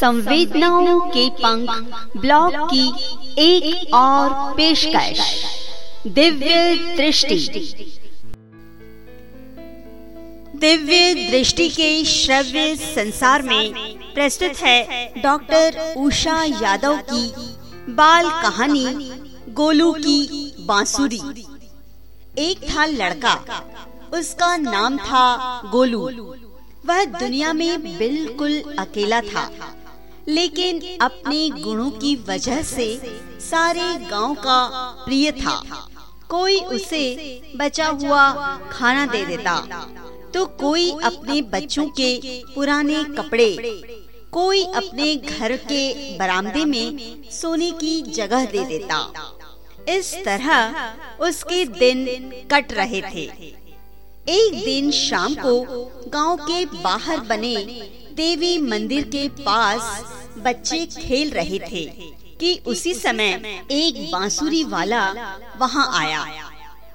संवेदनाओं के पंख ब्लॉग की एक और पेशकश। दिव्य दृष्टि। दिव्य दृष्टि के श्रव्य संसार में प्रस्तुत है डॉक्टर उषा यादव की बाल कहानी गोलू की बांसुरी। एक था लड़का, उसका नाम था गोलू। वह दुनिया में बिल्कुल अकेला था। लेकिन अपने गुणों की वजह से सारे गाँव का प्रिय था। कोई उसे बचा हुआ खाना दे देता तो कोई अपने बच्चों के पुराने कपड़े, कोई अपने घर के बरामदे में सोने की जगह दे देता। इस तरह उसके दिन कट रहे थे। एक दिन शाम को गाँव के बाहर बने देवी मंदिर के पास बच्चे खेल रहे थे कि उसी समय एक बांसुरी वाला वहाँ आया।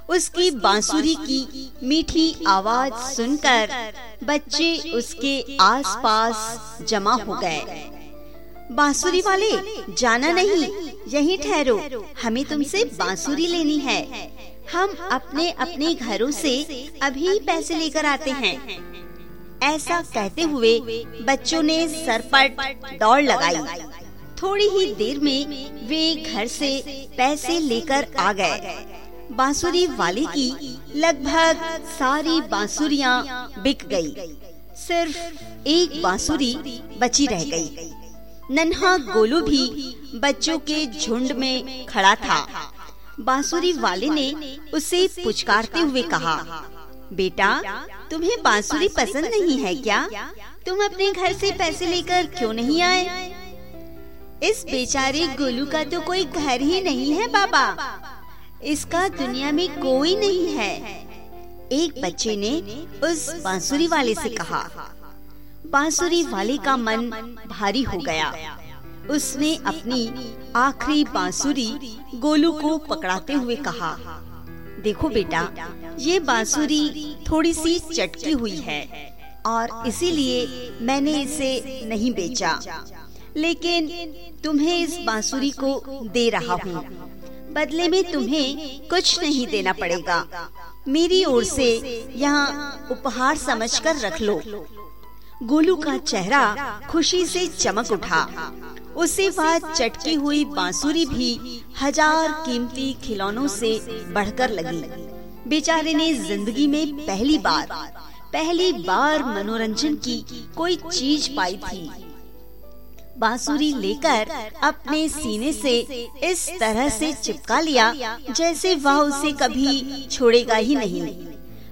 उसकी बांसुरी की मीठी आवाज़ सुनकर बच्चे उसके आसपास जमा हो गए। बांसुरी वाले जाना नहीं यहीं ठहरो। हमें तुमसे बांसुरी लेनी है। हम अपने अपने घरों से अभी पैसे लेकर आते हैं। ऐसा कहते हुए बच्चों ने सरपट दौड़ लगाई थोड़ी ही देर में वे घर से पैसे लेकर आ गए बांसुरी वाले की लगभग सारी बांसुरियाँ बिक गई। सिर्फ़ एक बांसुरी बची रह गई। नन्हा गोलू भी बच्चों के झुंड में खड़ा था बांसुरी वाले ने उसे पुचकारते हुए कहा, बेटा तुम्हें बांसुरी पसंद नहीं है क्या? तुम अपने घर से पैसे लेकर क्यों नहीं आए? इस बेचारे गोलू का तो कोई घर ही नहीं है, बाबा। इसका दुनिया में कोई नहीं है। एक बच्चे ने उस बांसुरी वाले से कहा। बांसुरी वाले का मन भारी हो गया। उसने अपनी आखिरी बांसुरी गोलू को पकड़ाते हुए कहा। देखो बेटा, ये बांसुरी थोड़ी सी चटकी हुई है और इसीलिए मैंने इसे नहीं बेचा। लेकिन तुम्हें इस बांसुरी को दे रहा हूँ। बदले में तुम्हें कुछ नहीं देना पड़ेगा। मेरी ओर से यहाँ उपहार समझकर रख लो। गोलू का चेहरा खुशी से चमक उठा। उसे वह चटकी हुई बांसुरी भी हज़ार कीमती खिलौनों से बढ़कर लगी। बेचारे ने ज़िंदगी में पहली बार पहली बार मनोरंजन की कोई चीज़ पाई थी। बांसुरी लेकर अपने सीने से इस तरह से चिपका लिया जैसे वह उसे कभी छोड़ेगा ही नहीं।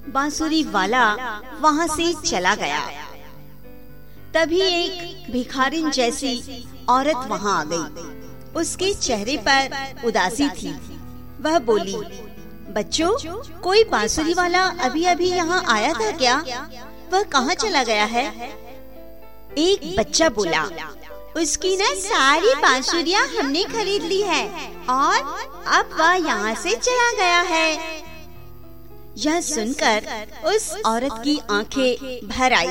बांसुरी वाला वहाँ से चला गया। तभी एक भिखारिन जैसी औरत वहाँ आ गई। उसके चेहरे पर उदासी थी। वह बोली, बच्चों, कोई बांसुरी वाला अभी अभी यहाँ आया था क्या? वह कहाँ चला गया है? एक बच्चा बोला, उसकी न सारी बांसुरिया हमने खरीद ली है और अब वह यहाँ से चला गया है। यह सुनकर उस औरत की आँखें भर आई।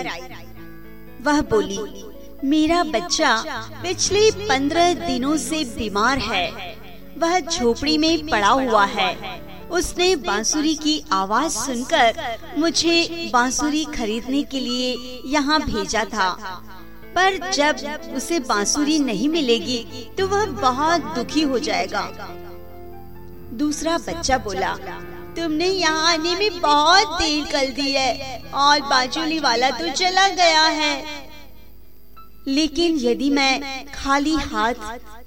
वह बोली, मेरा बच्चा पिछले पंद्रह दिनों से बीमार है। वह झोपड़ी में पड़ा हुआ है। उसने बांसुरी की आवाज़ सुनकर मुझे बांसुरी खरीदने के लिए यहाँ भेजा था। पर जब उसे बांसुरी नहीं मिलेगी तो वह बहुत दुखी हो जाएगा। दूसरा बच्चा बोला तुमने यहाँ आने में बहुत देर कर दी है, और बांसुरी वाला तो चला गया है। लेकिन यदि मैं खाली हाथ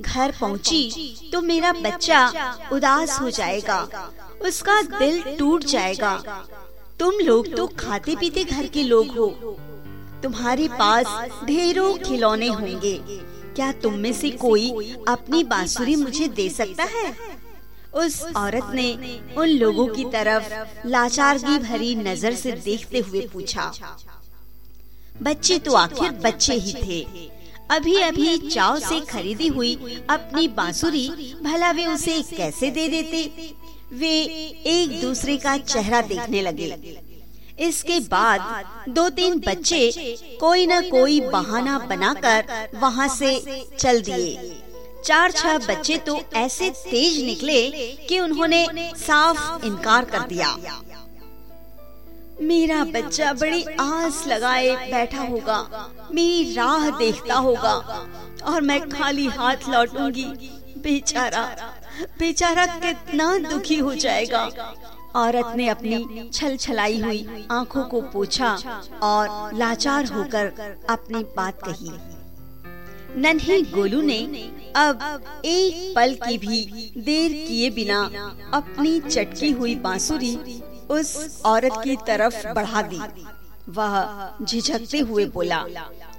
घर पहुँची तो मेरा बच्चा उदास हो जाएगा, उसका दिल टूट जाएगा। तुम लोग तो खाते पीते घर के लोग हो। तुम्हारे पास ढेरों खिलौने होंगे। क्या तुम में से कोई अपनी बांसुरी मुझे दे सकता है? उस औरत ने उन लोगों की तरफ़ लाचारगी भरी नज़र से देखते हुए पूछा, बच्चे तो आखिर बच्चे ही थे। अभी अभी चाव से खरीदी हुई अपनी बांसुरी भला वे उसे कैसे दे देते? वे एक दूसरे का चेहरा देखने लगे। इसके बाद दो तीन बच्चे कोई न कोई बहाना बनाकर वहाँ से चल दिए। चार छह बच्चे तो ऐसे तेज निकले कि उन्होंने साफ़ इनकार कर दिया। मेरा बच्चा बड़ी आस लगाए बैठा होगा, मेरी राह देखता होगा, और मैं खाली हाथ लौटूँगी। बेचारा बेचारा कितना दुखी हो जाएगा। औरत ने अपनी छल छलाई हुई, आँखों को पूछा और लाचार होकर अपनी बात कही। नन्हे गोलू ने अब एक पल की भी देर किए बिना अपनी चटकी हुई बांसुरी उस औरत की तरफ़ बढ़ा दी। वह झिझकते हुए बोला,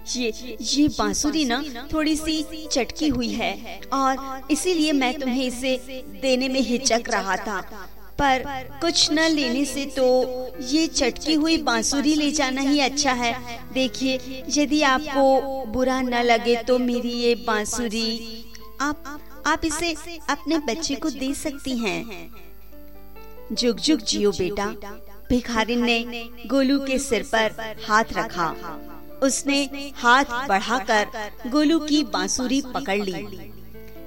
ये ये बांसुरी ना थोड़ी सी चटकी हुई है और इसीलिए मैं तुम्हें इसे देने में हिचक रहा था। पर कुछ न लेने से तो ये चटकी हुई बांसुरी ले जाना ही अच्छा है। देखिए, यदि आपको बुरा न लगे तो मेरी ये बांसुरी, आप आप इसे अपने बच्चे को दे सकती हैं। जुग जुग जियो बेटा, भिखारिन ने गोलू के सिर पर हाथ रखा। उसने हाथ बढ़ाकर गोलू की बांसुरी पकड़ ली।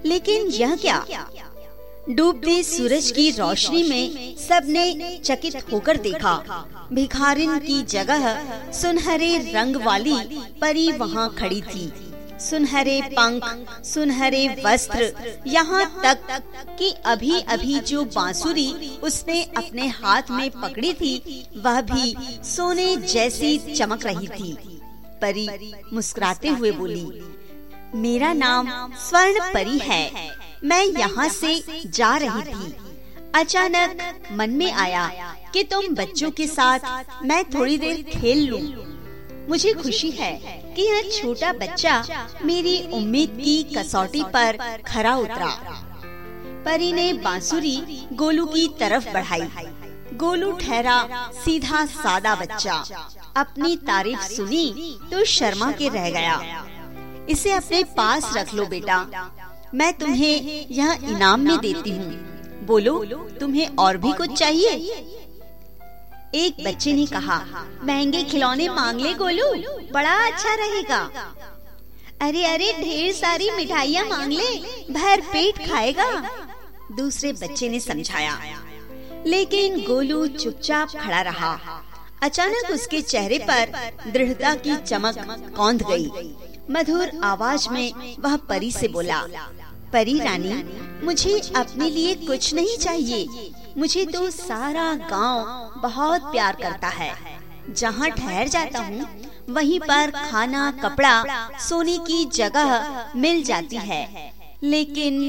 लेकिन यह क्या? डूबते सूरज की रोशनी में सबने चकित होकर देखा। भिखारिन की जगह सुनहरे रंग वाली परी वहाँ खड़ी थी। सुनहरे पंख, सुनहरे वस्त्र यहाँ तक कि अभी अभी जो बांसुरी उसने अपने हाथ में पकड़ी थी, वह भी सोने जैसी चमक रही थी। परी मुस्कुराते हुए बोली, मेरा नाम स्वर्ण परी है। मैं यहाँ से जा रही थी। अचानक मन में आया कि तुम बच्चों के साथ मैं थोड़ी देर खेल लूँ। मुझे खुशी है कि यह छोटा बच्चा मेरी उम्मीद की कसौटी पर खरा उतरा। परी ने बांसुरी गोलू की तरफ़ बढ़ाई। गोलू ठहरा सीधा सादा बच्चा। अपनी तारीफ़ सुनी तो शर्मा के रह गया। इसे अपने पास रख लो बेटा। मैं तुम्हें यह इनाम में देती हूँ। बोलो तुम्हें और भी कुछ चाहिए? एक बच्चे ने कहा महँगे खिलौने मांग ले गोलू बड़ा अच्छा रहेगा। अरे अरे ढेर सारी मिठाइयाँ मांग ले भर पेट खाएगा। दूसरे बच्चे ने समझाया। लेकिन गोलू चुपचाप खड़ा रहा। अचानक उसके चेहरे पर दृढ़ता की चमक कौंध गई। मधुर आवाज़ में वह परी से बोला परी रानी मुझे अपने लिए कुछ नहीं चाहिए। मुझे तो सारा गाँव बहुत प्यार करता है। जहाँ ठहर जाता हूँ वहीं पर खाना कपड़ा सोने की जगह मिल जाती है। लेकिन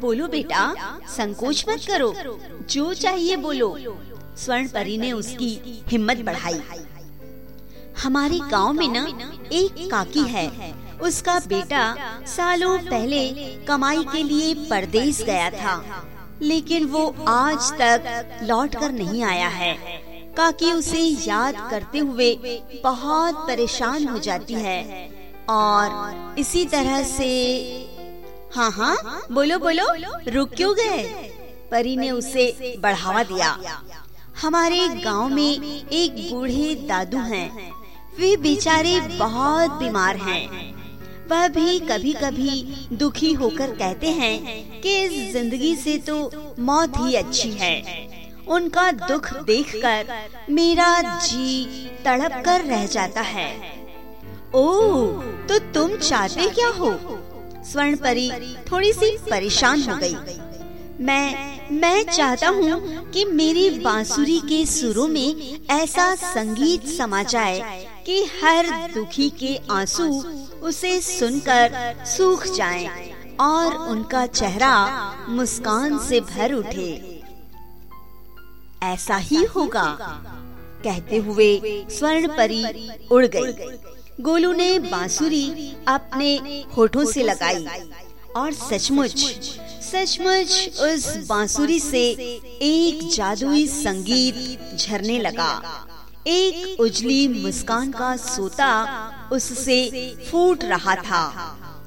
बोलो बेटा संकोच मत करो। जो चाहिए बोलो। स्वर्ण परी ने उसकी हिम्मत बढ़ाई। हमारे गाँव में न एक काकी है। उसका बेटा सालों पहले कमाई के लिए परदेश गया था, लेकिन वो आज तक लौट कर नहीं आया है काकी उसे याद करते हुए बहुत परेशान हो जाती है और इसी तरह से हाँ हाँ बोलो बोलो, रुक क्यों गए परी ने उसे बढ़ावा दिया हमारे गाँव में एक बूढ़े दादू हैं। वे बेचारे बहुत बीमार हैं। वह भी कभी कभी दुखी होकर कहते हैं कि इस ज़िंदगी से तो मौत ही अच्छी है। उनका दुख देखकर मेरा जी तड़प कर रह जाता है। ओ तो तुम चाहते क्या हो? स्वर्ण परी थोड़ी सी परेशान हो गई। मैं मैं चाहता हूँ कि मेरी बांसुरी के सुरों में ऐसा संगीत समा जाए कि हर दुखी के आँसू उसे सुनकर सूख जाएँ और उनका चेहरा मुस्कान से भर उठे ऐसा ही होगा, कहते हुए स्वर्ण परी उड़ गई। गोलू ने बांसुरी अपने होठों से लगाई और सचमुच सचमुच उस बांसुरी से एक जादुई संगीत झरने लगा एक उजली मुस्कान का सोता उससे फूट रहा था।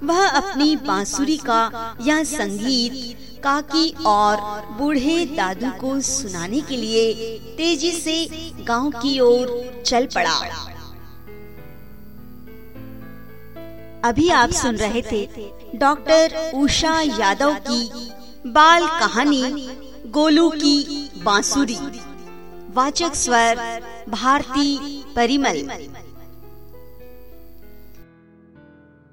वह अपनी बांसुरी का यह संगीत, काकी और बूढ़े दादू को सुनाने के लिए तेज़ी से गाँव की ओर चल पड़ा। अभी आप सुन रहे थे डॉक्टर उषा यादव की बाल कहानी, गोलू की बांसुरी। वाचक स्वर, भारती परिमल।